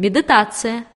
медитация.